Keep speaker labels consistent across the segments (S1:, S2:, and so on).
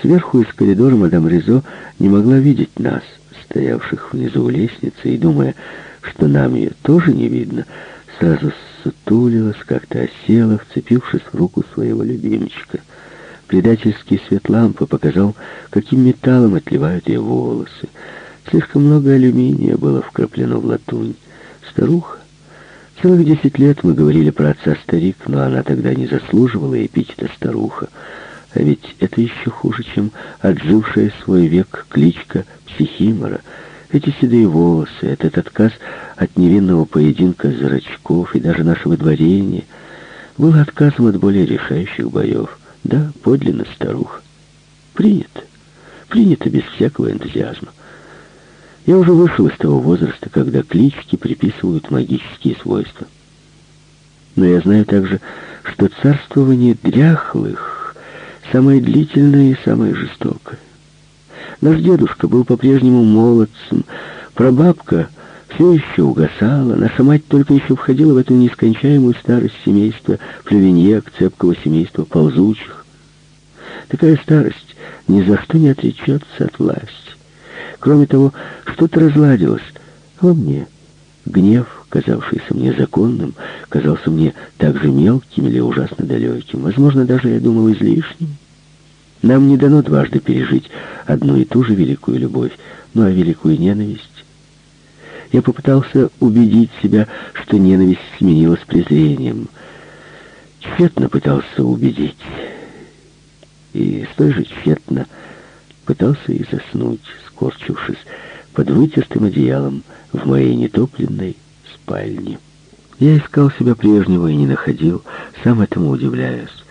S1: Сверху из коридора мадам Ризо не могла видеть нас, стоявших внизу у лестницы, и, думая, что нам ее тоже не видно, сразу сутулилась, как-то осела, вцепившись в руку своего любимчика. Предательский свет лампы показал, каким металлом отливают ее волосы. Слишком много алюминия было вкраплено в латунь. Старуха. Целых десять лет мы говорили про отца старик, но она тогда не заслуживала эпитета старуха. А ведь это еще хуже, чем отжившая свой век кличка Психимора. Эти седые волосы, этот отказ от невинного поединка зрачков и даже наше выдворение было отказом от более решающих боев. Да, подлинно старуха. Принято. Принято без всякого энтузиазма. Я уже вышел из того возраста, когда клички приписывают магические свойства. Но я знаю также, что царствование дряхлых самое длительное и самое жестокое. Наш дедушка был по-прежнему молодцем, прабабка все еще угасала, наша мать только еще входила в эту нескончаемую старость семейства плювеньек, цепкого семейства ползучих. Такая старость ни за что не отречется от власти. Кроме того, что-то разладилось во мне. Гнев, казавшийся мне законным, казался мне так же мелким или ужасно далеким. Возможно, даже, я думал, излишним. Нам не дано дважды пережить одну и ту же великую любовь, ну а великую ненависть. Я попытался убедить себя, что ненависть сменилась презрением. Тщетно пытался убедить. И столь же тщетно пытался и заснуть, скорчившись под вытертым одеялом в моей нетопленной спальне. Я искал себя прежнего и не находил, сам этому удивляясь.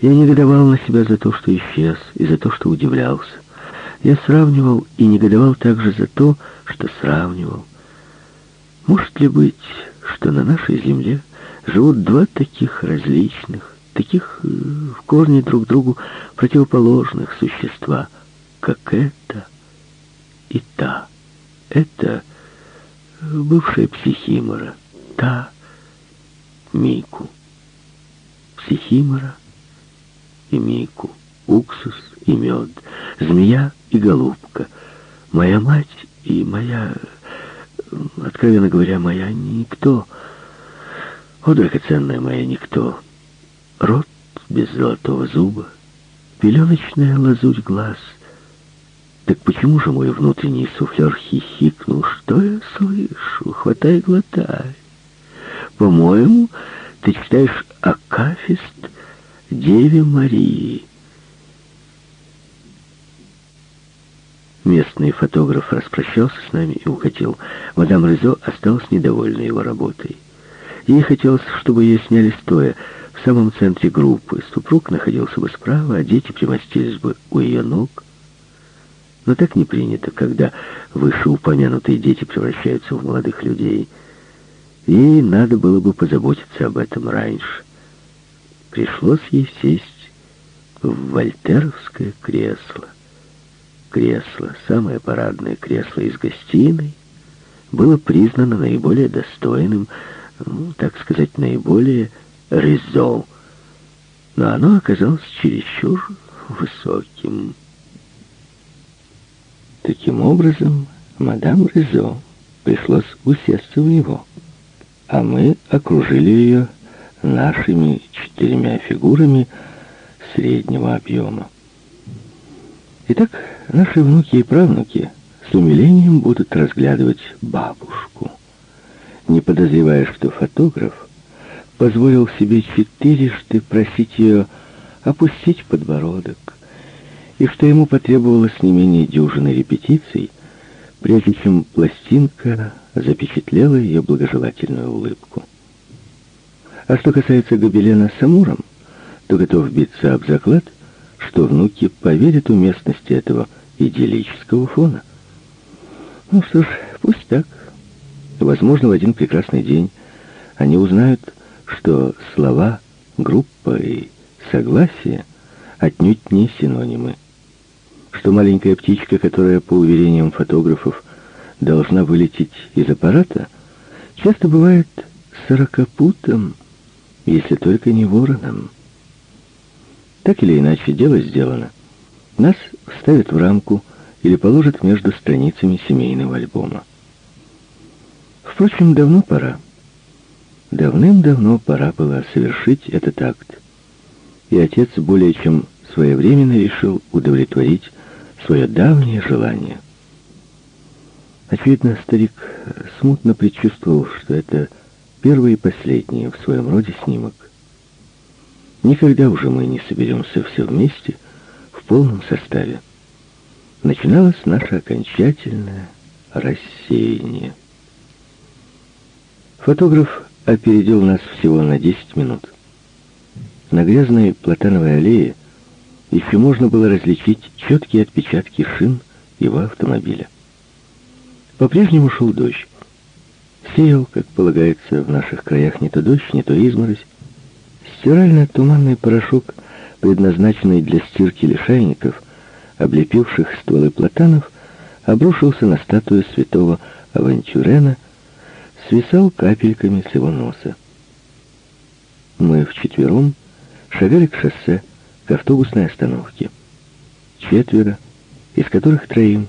S1: Я негодовал на себя за то, что исчез, и за то, что удивлялся. Я сравнивал и негодовал также за то, что сравнивал. Может ли быть, что на нашей земле живут два таких различных, таких э, в корне друг другу противоположных существа, как это и та? Это бывшая психимора, та Мику. Психимора и Мику, уксус и мед, змея и голубка, моя мать и моя, откровенно говоря, моя никто. О, драгоценная моя никто. Рот без золотого зуба, пеленочная лазурь глаз. Так почему же мой внутренний суфлер хихикнул? Что я слышу? Хватай, глотай. По-моему, ты читаешь Акафист Деве Марии. Местный фотограф распрощался с нами и укатил. Мадам Ризо осталась недовольна его работой. Ей хотелось, чтобы ее сняли стоя, в самом центре группы. Супруг находился бы справа, а дети примостились бы у ее ног. Но так не принято, когда вышеупомянутые дети превращаются в молодых людей. Ей надо было бы позаботиться об этом раньше пришлось ей сесть в вольтеровское кресло. Кресло, самое парадное кресло из гостиной, было признано наиболее достойным, ну, так сказать, наиболее резо, но оно оказалось чересчур высоким. Таким образом, мадам Резо пришлось усесться в него, а мы окружили ее нашими четырьмя фигурами среднего объема. Итак, наши внуки и правнуки с умилением будут разглядывать бабушку, не подозревая, что фотограф позволил себе четырежды просить ее опустить подбородок, и что ему потребовалось не менее дюжины репетиций, прежде чем пластинка запечатлела ее благожелательную улыбку. А что касается гобелена с Амуром, то готов биться об заклад, что внуки поверят уместности этого идиллического фона. Ну что ж, пусть так. Возможно, в один прекрасный день они узнают, что слова «группа» и «согласие» отнюдь не синонимы. Что маленькая птичка, которая, по уверениям фотографов, должна вылететь из аппарата, часто бывает сорокопутом, если только не вороном. Так или иначе, дело сделано. Нас вставят в рамку или положат между страницами семейного альбома. Впрочем, давно пора. Давным-давно пора было совершить этот акт. И отец более чем своевременно решил удовлетворить свое давнее желание. Очевидно, старик смутно предчувствовал, что это первый и последний в своем роде снимок. Никогда уже мы не соберемся все вместе в полном составе. Начиналось наше окончательное рассеяние. Фотограф опередил нас всего на 10 минут. На грязной платановой аллее еще можно было различить четкие отпечатки шин его автомобиля. По-прежнему шел дождь. Сеял, как полагается в наших краях, не то дождь, не то изморозь. Стирально-туманный порошок, предназначенный для стирки лишайников, облепивших стволы платанов, обрушился на статую святого Авантюрена, свисал капельками с его носа. Мы вчетвером шагали к шоссе, к автобусной остановке. Четверо, из которых троим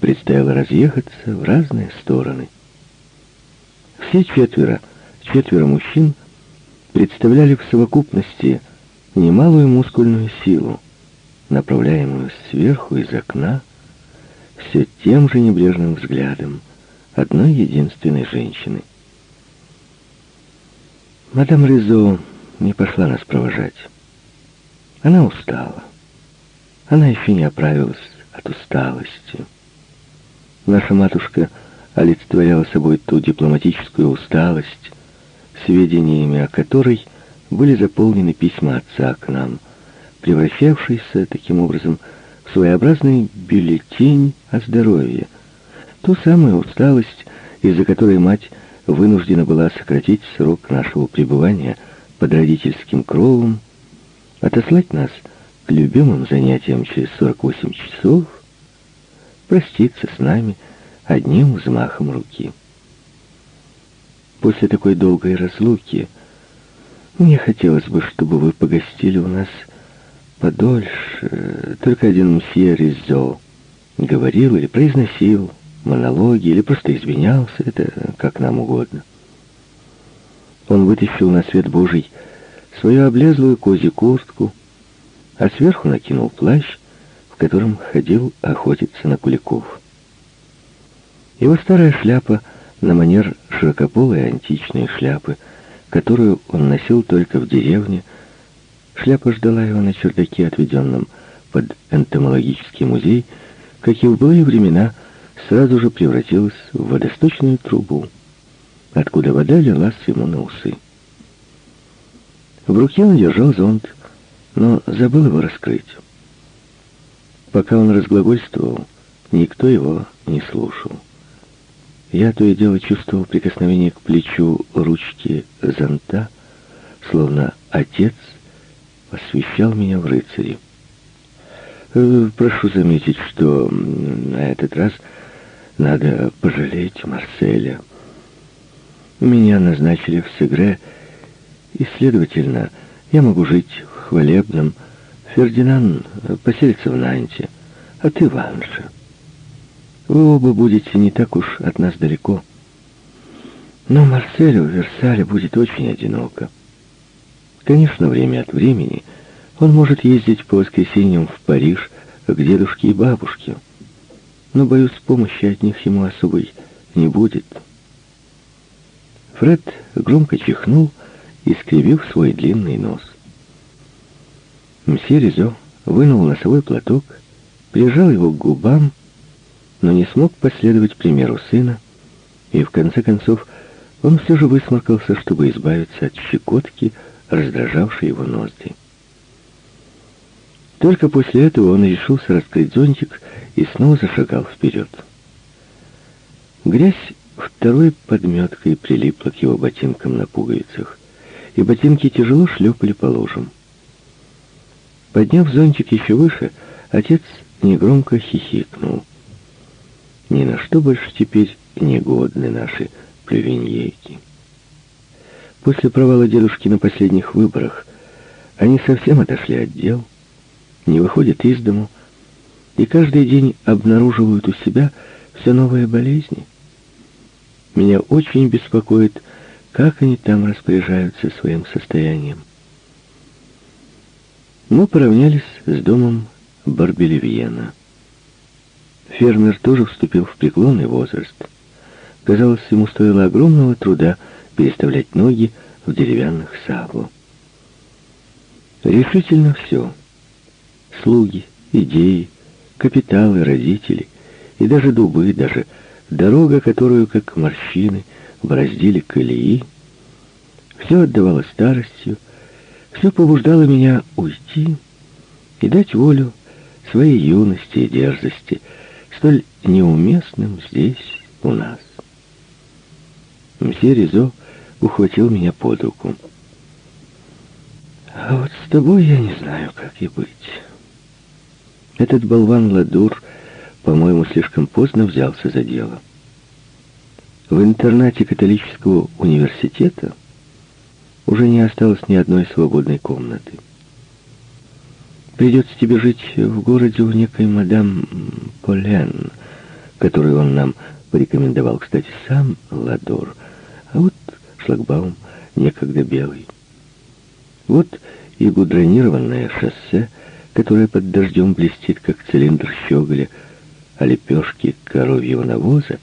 S1: предстояло разъехаться в разные стороны. Все четверо, четверо мужчин, представляли в совокупности немалую мускульную силу, направляемую сверху из окна все тем же небрежным взглядом одной единственной женщины. Мадам Ризо не пошла нас провожать. Она устала. Она еще не оправилась от усталости. Наша матушка олицетворяла собой ту дипломатическую усталость, сведениями о которой были заполнены письма отца к нам, превращавшиеся таким образом в своеобразный бюллетень о здоровье, ту самую усталость, из-за которой мать вынуждена была сократить срок нашего пребывания под родительским кровом, отослать нас к любимым занятиям через 48 часов — проститься с нами одним взмахом руки. После такой долгой разлуки мне хотелось бы, чтобы вы погостили у нас подольше. Только один мсье Ризо говорил или произносил монологи, или просто извинялся, это как нам угодно. Он вытащил на свет Божий свою облезлую козью куртку, а сверху накинул плащ, в котором ходил охотиться на куликов. Его старая шляпа на манер широкополой античной шляпы, которую он носил только в деревне, шляпа ждала его на чердаке, отведенном под энтомологический музей, как и в былые времена, сразу же превратилась в водосточную трубу, откуда вода лилась ему на усы. В руке он держал зонт, но забыл его раскрыть. Пока он разглагольствовал, никто его не слушал. Я то и дело чувствовал прикосновение к плечу ручки зонта, словно отец освещал меня в рыцаре. Э, прошу заметить, что на этот раз надо пожалеть Марселя. Меня назначили в Сегре, и, следовательно, я могу жить в хвалебном, Фердинанд поселится в Нанте, а ты в Анже. Вы оба будете не так уж от нас далеко. Но Марселю в Версале будет очень одиноко. Конечно, время от времени он может ездить по воскресеньям в Париж к дедушке и бабушке. Но, боюсь, помощи от них ему особой не будет. Фред громко чихнул, искривив свой длинный нос. Мсье Ризо вынул носовой платок, прижал его к губам, но не смог последовать примеру сына, и в конце концов он все же высморкался, чтобы избавиться от щекотки, раздражавшей его ноздри. Только после этого он решился раскрыть зонтик и снова зашагал вперед. Грязь второй подметкой прилипла к его ботинкам на пуговицах, и ботинки тяжело шлепали по лужам. Подняв зонтик еще выше, отец негромко хихикнул. Ни на что больше теперь не годны наши плювиньейки. После провала дедушки на последних выборах они совсем отошли от дел, не выходят из дому, и каждый день обнаруживают у себя все новые болезни. Меня очень беспокоит, как они там распоряжаются своим состоянием. Мы поравнялись с домом Барбелевьена. Фермер тоже вступил в преклонный возраст. Казалось, ему стоило огромного труда переставлять ноги в деревянных саблу. Решительно все. Слуги, идеи, капиталы, родители и даже дубы, даже дорога, которую, как морщины, бороздили колеи, все отдавало старостью, все побуждало меня уйти и дать волю своей юности и дерзости, столь неуместным здесь, у нас. Мсье Ризо ухватил меня под руку. А вот с тобой я не знаю, как и быть. Этот болван Ладур, по-моему, слишком поздно взялся за дело. В интернате католического университета уже не осталось ни одной свободной комнаты. Придется тебе жить в городе у некой мадам Полен, которую он нам порекомендовал, кстати, сам Ладор, а вот шлагбаум некогда белый. Вот и гудронированное шоссе, которое под дождем блестит, как цилиндр щеголя, а лепешки коровьего навоза,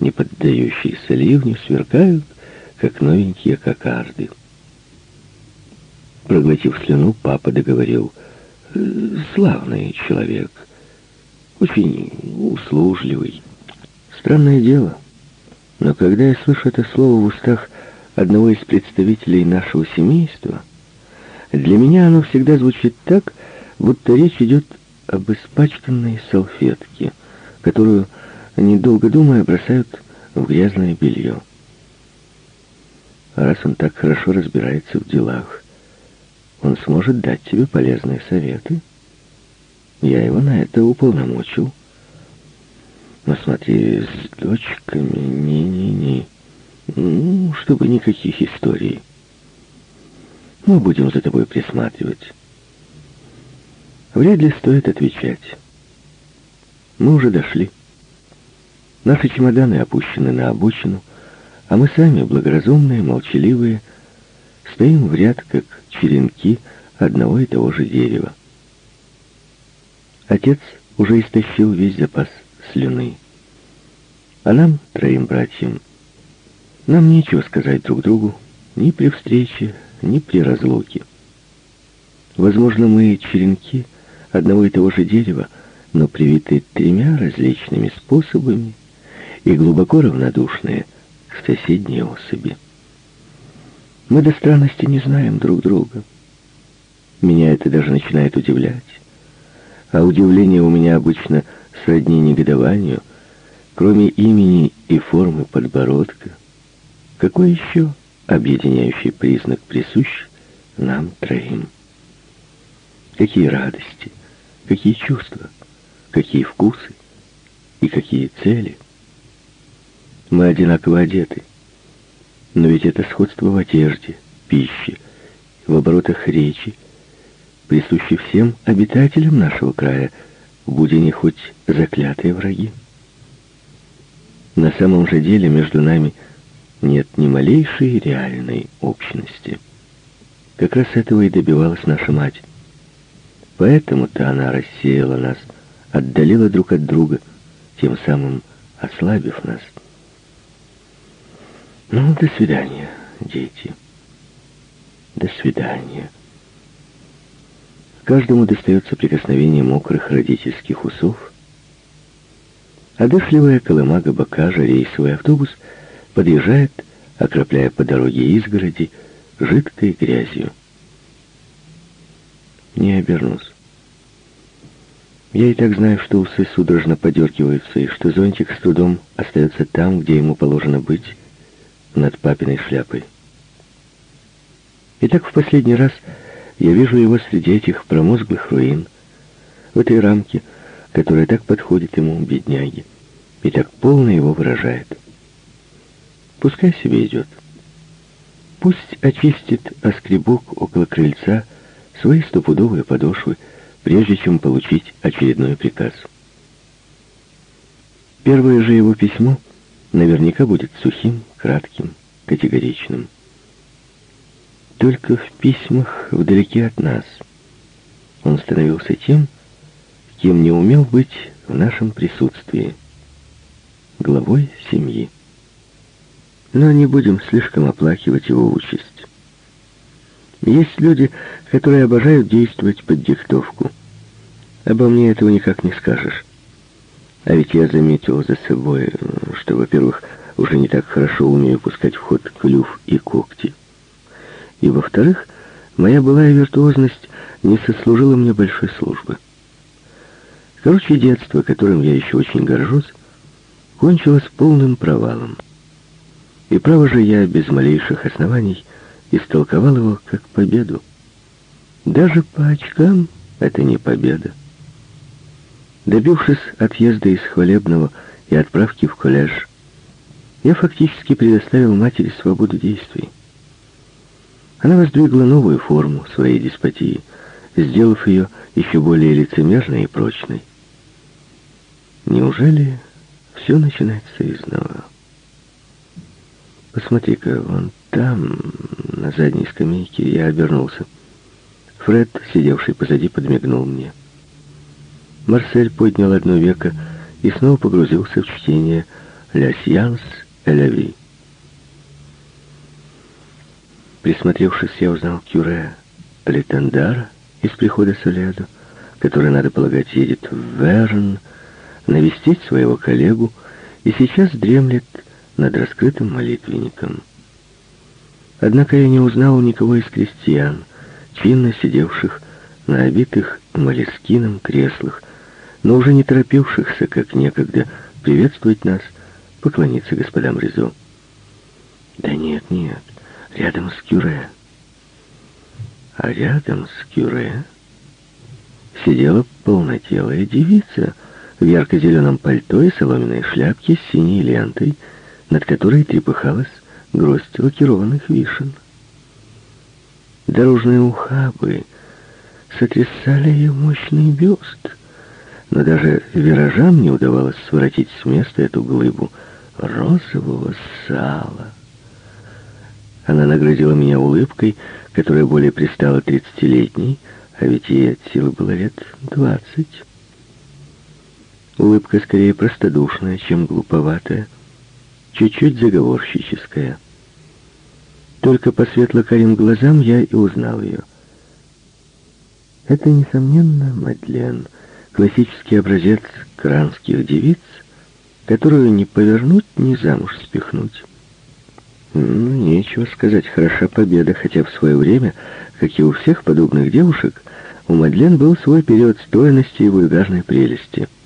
S1: не поддающиеся ливню, сверкают, как новенькие кокарды. Проглотив слюну, папа договорил, «Славный человек, очень услужливый. Странное дело, но когда я слышу это слово в устах одного из представителей нашего семейства, для меня оно всегда звучит так, будто речь идет об испачканной салфетке, которую, недолго думая, бросают в грязное белье. А раз он так хорошо разбирается в делах, он сможет дать тебе полезные советы. Я его на это уполномочил. Но смотри, с дочками не-не-не. Ну, чтобы никаких историй. Мы будем за тобой присматривать. Вряд ли стоит отвечать. Мы уже дошли. Наши чемоданы опущены на обочину, а мы сами, благоразумные, молчаливые, стоим в ряд, как черенки одного и того же дерева. Отец уже истощил весь запас слюны. А нам, троим братьям, нам нечего сказать друг другу ни при встрече, ни при разлуке. Возможно, мы черенки одного и того же дерева, но привиты тремя различными способами и глубоко равнодушные к соседней особи. Мы до странности не знаем друг друга. Меня это даже начинает удивлять. А удивление у меня обычно сродни негодованию, кроме имени и формы подбородка. Какой еще объединяющий признак присущ нам троим? Какие радости, какие чувства, какие вкусы и какие цели? Мы одинаково одеты. Но ведь это сходство в одежде, пище, в оборотах речи, присуще всем обитателям нашего края, будь они хоть заклятые враги. На самом же деле между нами нет ни малейшей реальной общности. Как раз этого и добивалась наша мать. Поэтому-то она рассеяла нас, отдалила друг от друга, тем самым ослабив нас. Ну, до свидания, дети. До свидания. Каждому достается прикосновение мокрых родительских усов. Одышливая колымага Бакажа, рейсовый автобус, подъезжает, окропляя по дороге изгороди, жидкой грязью. Не обернусь. Я и так знаю, что усы судорожно подергиваются, и что зонтик с трудом остается там, где ему положено быть, над папиной шляпой. И так в последний раз я вижу его среди этих промозглых руин, в этой рамке, которая так подходит ему, бедняге, и так полно его выражает. Пускай себе идет. Пусть очистит оскребок около крыльца свои стопудовые подошвы, прежде чем получить очередной приказ. Первое же его письмо наверняка будет сухим, кратким, категоричным. Только в письмах вдалеке от нас он становился тем, кем не умел быть в нашем присутствии, главой семьи. Но не будем слишком оплакивать его участь. Есть люди, которые обожают действовать под диктовку. Обо мне этого никак не скажешь. А ведь я заметил за собой, что, во-первых, уже не так хорошо умею пускать в ход клюв и когти. И, во-вторых, моя былая виртуозность не сослужила мне большой службы. Короче, детство, которым я еще очень горжусь, кончилось полным провалом. И право же я без малейших оснований истолковал его как победу. Даже по очкам это не победа. Добившись отъезда из Хвалебного и отправки в колледж, я фактически предоставил матери свободу действий. Она воздвигла новую форму своей деспотии, сделав ее еще более лицемерной и прочной. Неужели все начинается изнова? Посмотри-ка, вон там, на задней скамейке, я обернулся. Фред, сидевший позади, подмигнул мне. Марсель поднял одно веко и снова погрузился в чтение «Ля сианс Эляви». Присмотревшись, я узнал Кюре Летендара из прихода Соледу, который, надо полагать, едет в Верн, навестить своего коллегу и сейчас дремлет над раскрытым молитвенником. Однако я не узнал никого из крестьян, чинно сидевших на обитых молескином креслах, но уже не торопившихся, как некогда, приветствовать нас, поклониться господам Ризо. Да нет, нет, рядом с Кюре. А рядом с Кюре сидела полнотелая девица в ярко-зеленом пальто и соломенной шляпке с синей лентой, над которой трепыхалась гроздь лакированных вишен. Дорожные ухабы сотрясали ее мощный бюст, но даже виражам не удавалось своротить с места эту глыбу розового сала. Она наградила меня улыбкой, которая более пристала тридцатилетней, а ведь ей от силы было лет двадцать. Улыбка скорее простодушная, чем глуповатая, чуть-чуть заговорщическая. Только по светло-карим глазам я и узнал ее. Это, несомненно, Мадлен, классический образец кранских девиц, которую не повернуть, ни замуж спихнуть. Ну, нечего сказать, хороша победа, хотя в свое время, как и у всех подобных девушек, у Мадлен был свой период стоимости и вульгарной прелести —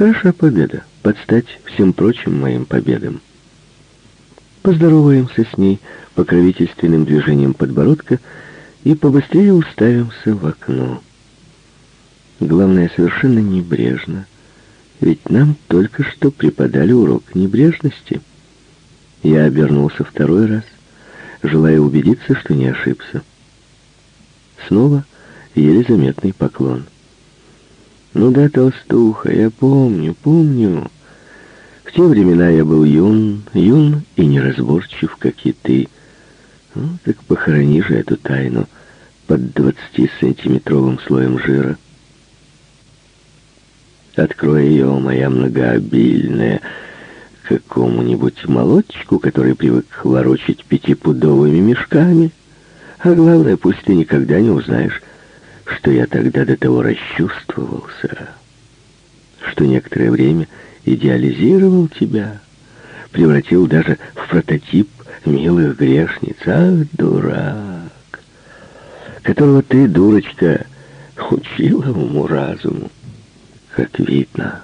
S1: Хороша победа, под стать всем прочим моим победам. Поздороваемся с ней покровительственным движением подбородка и побыстрее уставимся в окно. Главное, совершенно небрежно, ведь нам только что преподали урок небрежности. Я обернулся второй раз, желая убедиться, что не ошибся. Снова еле заметный поклон — ну да, толстуха, я помню, помню. В те времена я был юн, юн и неразборчив, как и ты. Ну, так похорони же эту тайну под двадцатисантиметровым слоем жира. Открой ее, моя многообильная, какому-нибудь молодчику, который привык ворочать пятипудовыми мешками. А главное, пусть ты никогда не узнаешь, что я тогда до того расчувствовался, что некоторое время идеализировал тебя, превратил даже в прототип милых грешниц. Ах, дурак, которого ты, дурочка, учила уму-разуму. Как видно,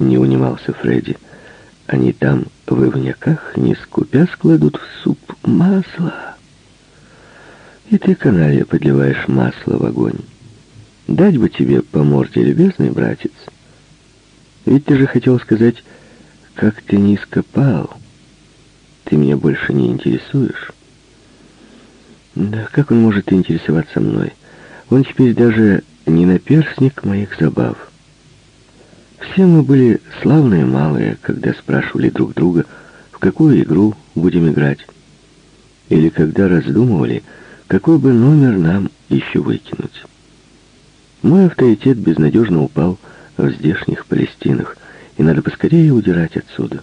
S1: не унимался Фредди. Они там в ивняках, не скупя, складут в суп масло. И ты, каналья, подливаешь масло в огонь. Дать бы тебе по морде, любезный братец. Ведь ты же хотел сказать, как ты не ископал. Ты меня больше не интересуешь. Да как он может интересоваться мной? Он теперь даже не наперсник моих забав. Все мы были славные малые, когда спрашивали друг друга, в какую игру будем играть, или когда раздумывали, какой бы номер нам еще выкинуть. Мой авторитет безнадежно упал в здешних Палестинах, и надо поскорее удирать отсюда.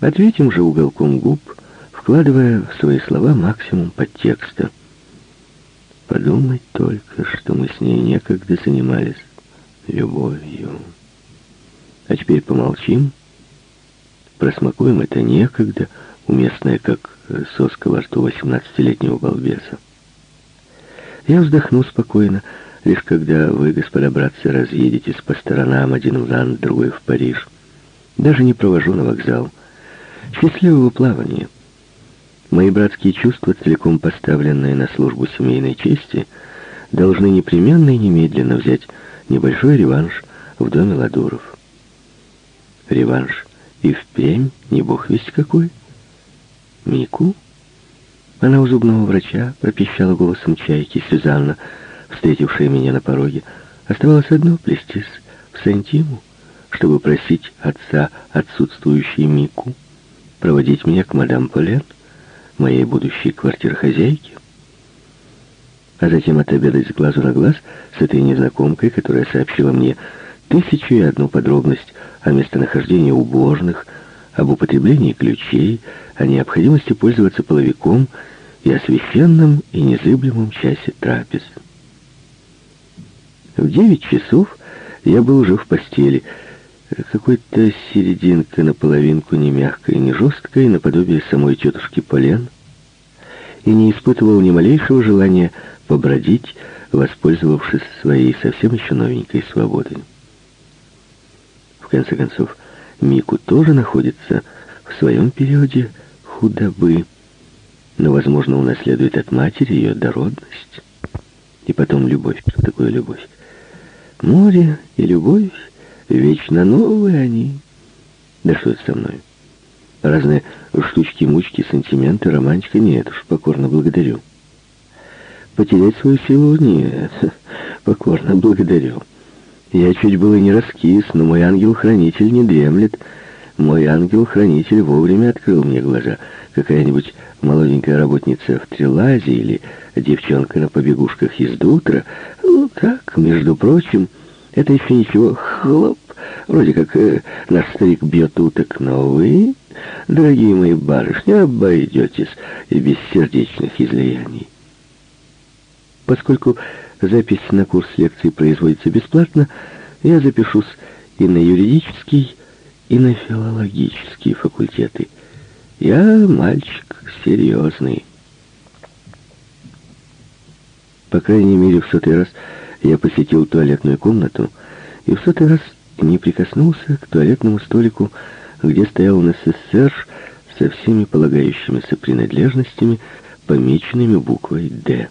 S1: Ответим же уголком губ, вкладывая в свои слова максимум подтекста. Подумать только, что мы с ней некогда занимались любовью. А теперь помолчим, просмакуем это некогда, уместное как соска во рту восемнадцатилетнего балбеса. Я вздохну спокойно, лишь когда вы, господа братцы, разъедетесь по сторонам, один в Лан, другой в Париж. Даже не провожу на вокзал. Счастливого плавания. Мои братские чувства, целиком поставленные на службу семейной чести, должны непременно и немедленно взять небольшой реванш в доме Ладуров. Реванш и впрямь не бог весть какой. Мику? Она у зубного врача пропищала голосом чайки Сюзанна, встретившая меня на пороге. Оставалось одно — плестись в Сантиму, чтобы просить отца отсутствующей Мику проводить меня к мадам Полен, моей будущей квартирохозяйке, а затем отобедать с глазу на глаз с этой незнакомкой, которая сообщила мне тысячу и одну подробность о местонахождении убожных, об употреблении ключей, о необходимости пользоваться половиком и о священном и незыблемом часе трапез. В девять часов я был уже в постели. Какой-то серединка наполовинку не мягкой, не жесткой, наподобие самой тетушки Полен, и не испытывал ни малейшего желания побродить, воспользовавшись своей совсем еще новенькой свободой. В конце концов, Мику тоже находится в своем периоде худобы, но, возможно, унаследует от матери ее дородность. И потом любовь. Что такое любовь? Море и любовь вечно новые они. Да что это со мной? Разные штучки-мучки, сантименты, романтика нет уж, покорно благодарю. Потерять свою силу нет, покорно благодарю. Я чуть было не раскис, но мой ангел-хранитель не дремлет. Мой ангел-хранитель вовремя открыл мне глаза. Какая-нибудь молоденькая работница в Трилазе или девчонка на побегушках из Дутра. Ну, так, между прочим, это еще ничего. Хлоп, вроде как э, наш старик бьет уток, но вы, дорогие мои барышни, обойдетесь и без сердечных излияний. Поскольку запись на курс лекций производится бесплатно, я запишусь и на юридический, и на филологические факультеты. Я мальчик серьезный. По крайней мере, в сотый раз я посетил туалетную комнату и в сотый раз не прикоснулся к туалетному столику, где стоял НССР со всеми полагающимися принадлежностями, помеченными буквой «Д».